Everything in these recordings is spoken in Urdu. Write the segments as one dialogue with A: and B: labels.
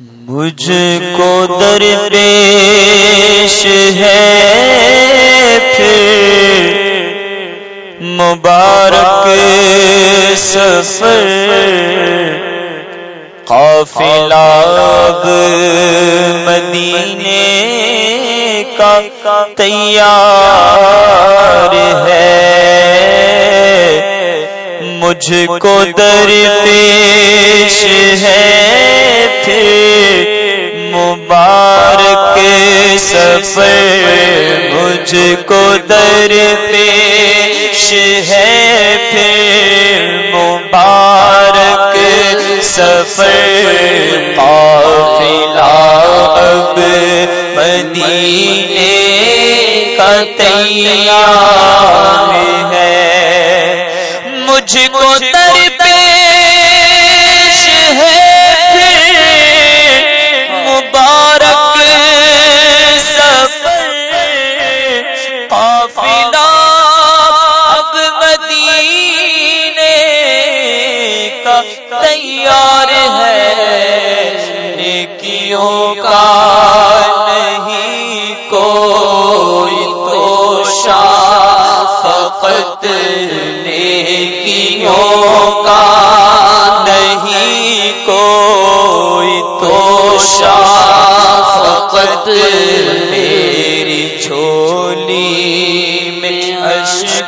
A: مجھ کو در پیش ہے پھر مبارک سفر قافلہ مدینے کا تیار ہے مجھ کو در پیش ہے پھر مبارک سفر مجھ کو در پیش ہے پھر مبارک سفر قافلہ اب مدینے کا تیار مجھ کو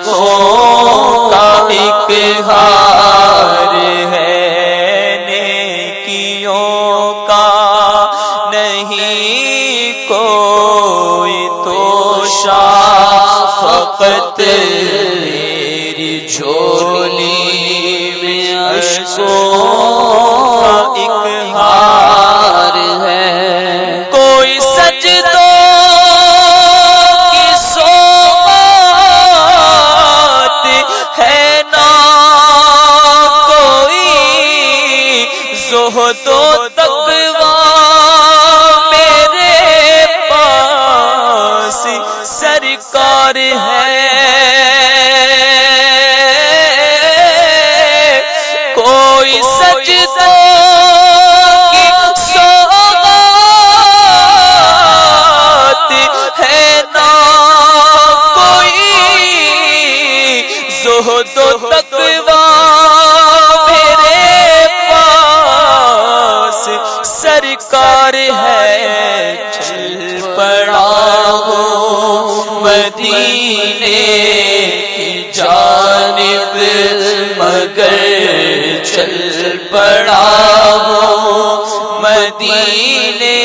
A: کو زہد و میرے پاس سرکار ہے، چل پڑا ہو مدینے کی جانب، مگر چل پڑا ہو مدینے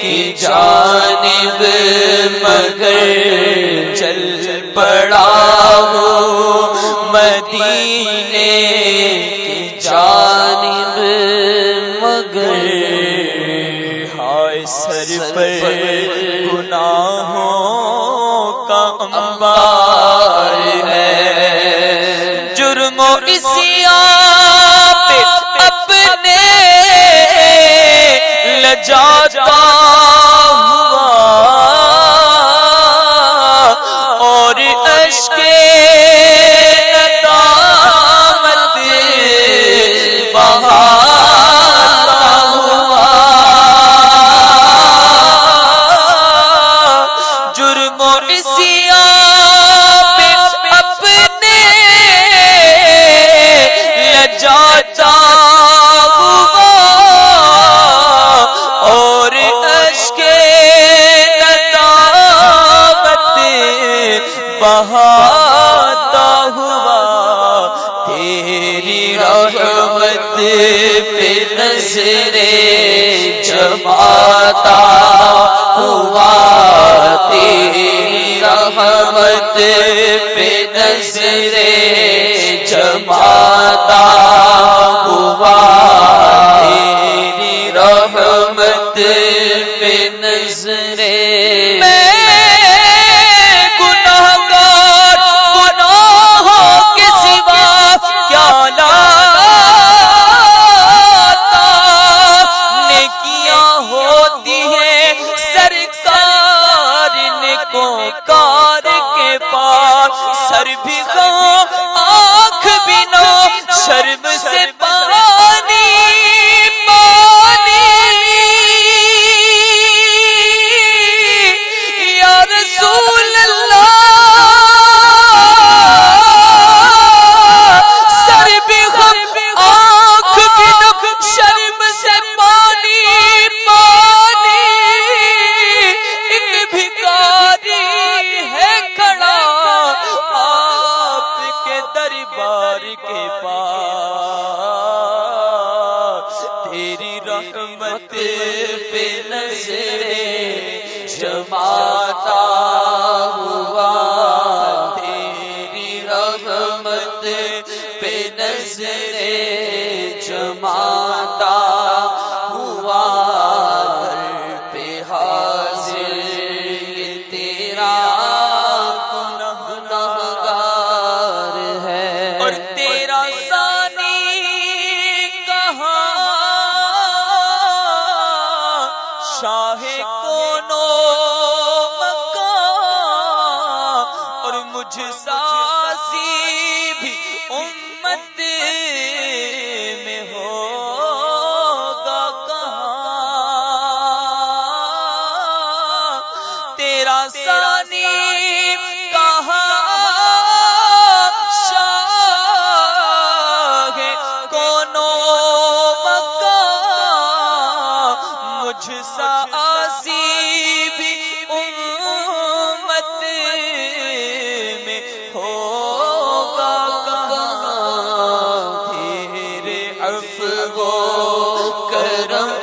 A: کی جانب، مگر چل پڑا مدینے کی جانب مگر ہائے سر پر گناہوں کا انبار ہے۔ جرم و اسیاں پہ اپنے لجاتا ہوا اور اشک پہ نظریں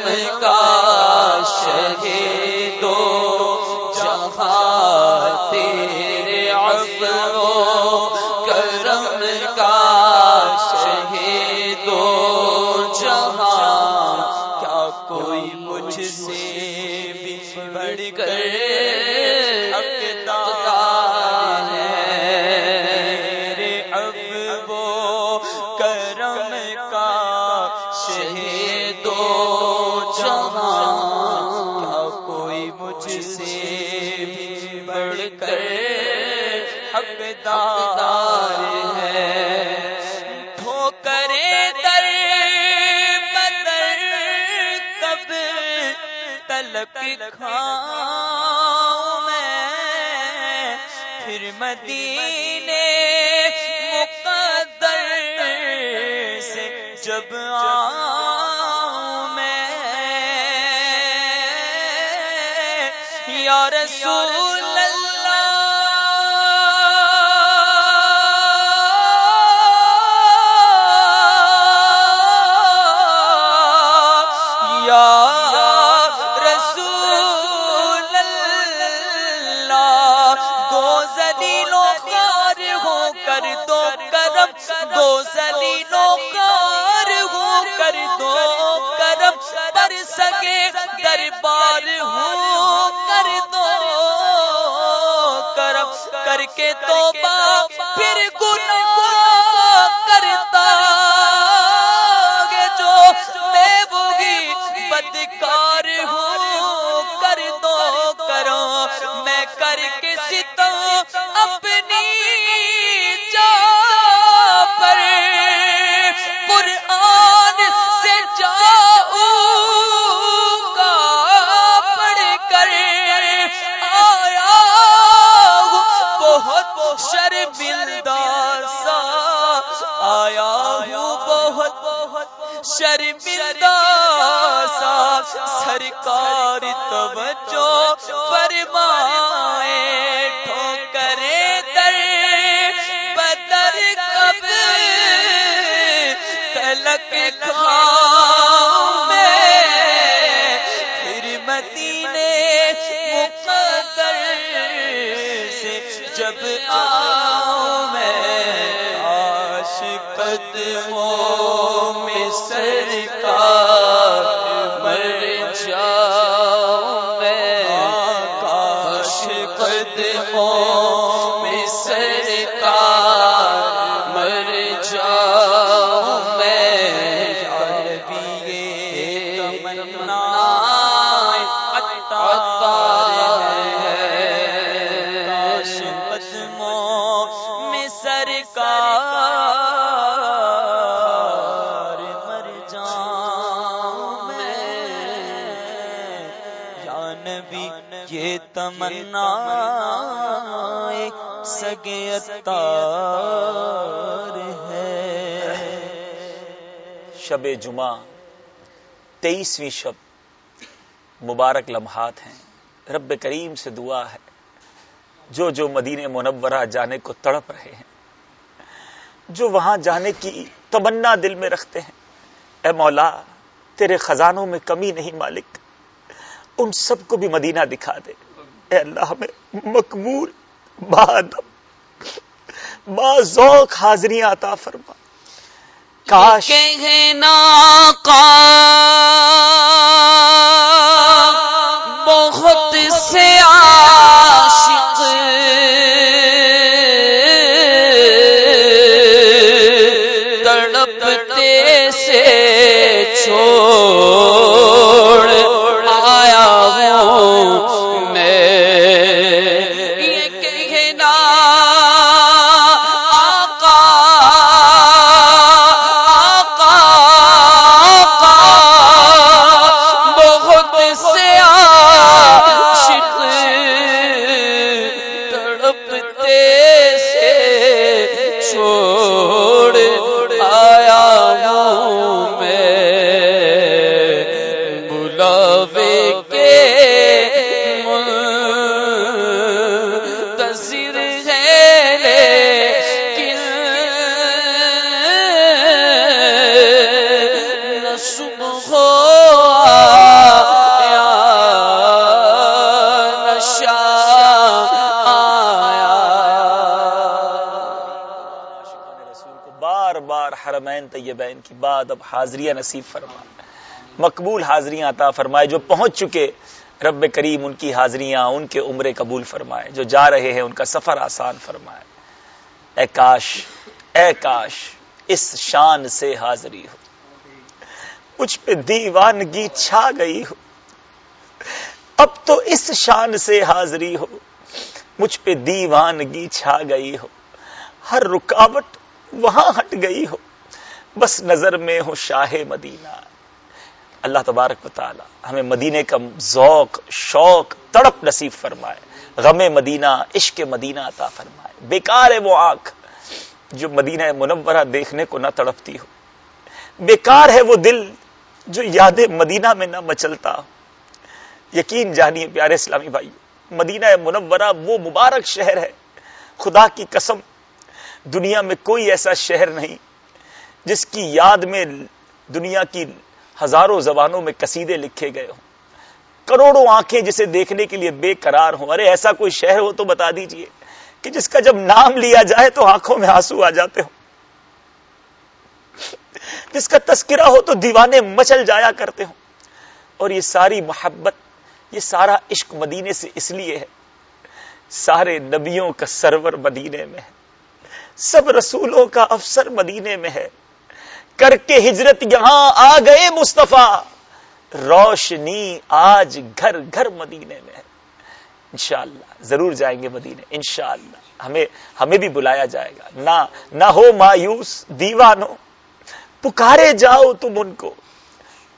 A: میں کا سے بھی بڑھ کر حقدار ہے۔ ٹھوکرے در بدر کب تلک کھاؤں میں؟ پھر مدینے مقدر سے جب آؤں یا رسول اللہ. کر کے تو پھر گناہ شرمندہ سا سرکار توجہ فرمائے، ٹھوکرے در بدر کب تلک کھاؤں میں پھر مدینے مقدر سے جب آؤں میں آش قدموں سرکار، مر جاؤں میں۔ کاش قدموں میں سرکار، مر جاؤں میں۔ یا نبی یہ کاش قدموں میں سرکار۔ تمنا سگے اتار ہے۔
B: شب جمعہ، تیئیسویں شب، مبارک لمحات ہیں۔ رب کریم سے دعا ہے۔ جو جو مدینہ منورہ جانے کو تڑپ رہے ہیں، جو وہاں جانے کی تمنا دل میں رکھتے ہیں۔ اے مولا، تیرے خزانوں میں کمی نہیں مالک، ان سب کو بھی مدینہ دکھا دے۔ اے اللہ ہمیں مقبول بادب با ذوق حاضریاں عطا فرما۔ کاش
A: کا بہت سے عاشق
B: حرمین طیبین کی بعد اب حاضریاں نصیب فرما۔ مقبول حاضریاں عطا فرمائے، جو پہنچ چکے، رب کریم ان کی حاضریاں ان کے عمرے قبول فرمائے، جو جا رہے ہیں ان کا سفر آسان فرمائے۔ اے کاش اے کاش، اس شان سے حاضری ہو۔ مجھ پہ دیوانگی چھا گئی ہو۔ اب تو اس شان سے حاضری ہو۔ مجھ پہ دیوانگی چھا گئی ہو۔ ہر رکاوٹ وہاں ہٹ گئی ہو۔ بس نظر میں ہو شاہ مدینہ۔ اللہ تبارک و تعالی ہمیں مدینے کا ذوق، شوق، تڑپ نصیب فرمائے۔ غم مدینہ، عشق مدینہ عطا فرمائے۔ بیکار ہے وہ آنکھ جو مدینہ منورہ دیکھنے کو نہ تڑپتی ہو۔ بیکار ہے وہ دل جو یاد مدینہ میں نہ مچلتا ہو۔ یقین جانیے پیارے اسلامی بھائی مدینہ منورہ وہ مبارک شہر ہے۔ خدا کی قسم، دنیا میں کوئی ایسا شہر نہیں جس کی یاد میں دنیا کی ہزاروں زبانوں میں قصیدے لکھے گئے ہوں۔ کروڑوں آنکھیں جسے دیکھنے کے لیے بے قرار ہوں۔ ارے ایسا کوئی شہر ہو تو بتا دیجیے کہ جس کا جب نام لیا جائے تو آنکھوں میں آنسو آ جاتے ہوں۔ جس کا تذکرہ ہو تو دیوانے مچل جایا کرتے ہوں۔ اور یہ ساری محبت، یہ سارا عشق مدینے سے اس لیے ہے۔ سارے نبیوں کا سرور مدینے میں ہے۔ سب رسولوں کا افسر مدینے میں ہے۔ کر کے ہجرت یہاں آ گئے مصطفیٰ۔ روشنی آج گھر گھر مدینے میں ہے۔ انشاءاللہ، ضرور جائیں گے مدینے، انشاءاللہ۔ ہمیں ہمیں بھی بلایا جائے گا۔ نہ نہ ہو مایوس دیوانو پکارے جاؤ تم ان کو۔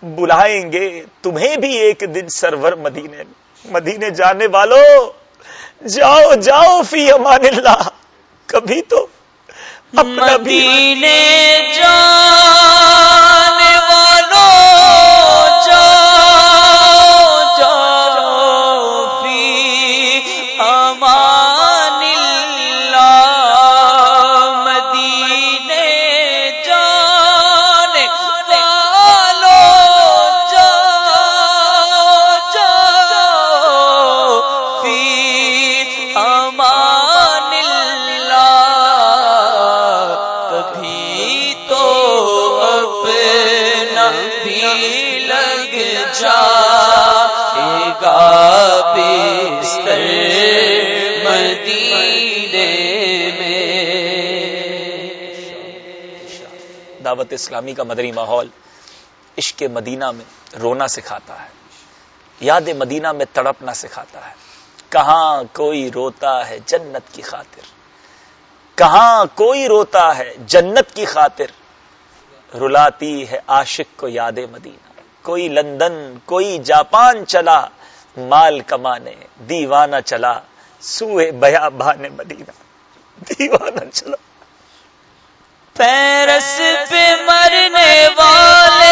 B: بلائیں گے تمہیں بھی ایک دن سرور مدینے میں مدینے جانے والوں جاؤ جاؤ فی امان اللہ۔ کبھی تو
A: مدینے جا۔
B: دعوت اسلامی کا مدنی ماحول عشق مدینہ میں رونا سکھاتا ہے، یاد مدینہ میں تڑپنا سکھاتا ہے۔ کہاں کوئی روتا ہے جنت کی خاطر؟ کہاں کوئی روتا ہے جنت کی خاطر؟ رلاتی ہے عاشق کو یاد مدینہ۔ کوئی لندن، کوئی جاپان چلا، مال کمانے، دیوانہ چلا، سوئے بیا بان مدینہ۔ دیوانہ چلا۔
A: پیرس پہ مرنے والے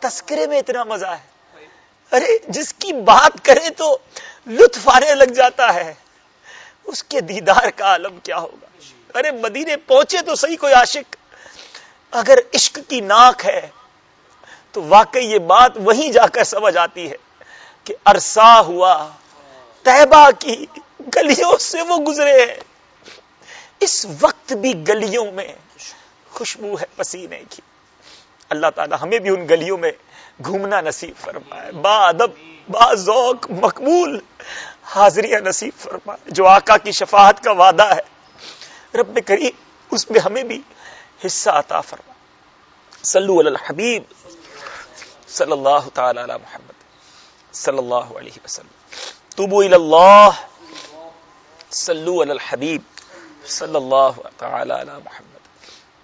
B: تذکرے میں اتنا مزہ ہے۔ ارے، جس کی بات کرے تو لطف آنے لگ جاتا ہے۔ اس کے دیدار کا عالم کیا ہوگا؟ ارے، مدینے پہنچے تو صحیح کوئی عاشق۔ اگر عشق کی ناک ہے، تو واقعی یہ بات وہیں جا کر سمجھ آتی ہے کہ ارسا ہوا تہبا کی گلیوں سے وہ گزرے۔ ہیں اس وقت بھی گلیوں میں خوشبو ہے پسینے کی۔ اللہ تعالی ہمیں بھی ان گلیوں میں گھومنا نصیب فرمائے۔ با ادب، با ذوق مقبول حاضریاں نصیب فرمائے۔ جو آقا کی شفاعت کا وعدہ ہے، رب کریم اس میں ہمیں بھی حصہ عطا فرما صلو علی الحبیب صلی اللہ تعالی علی محمد صلی اللہ علیہ وسلم۔ توبو الی اللہ، صلو علی الحبیب صلی اللہ تعالی علی محمد۔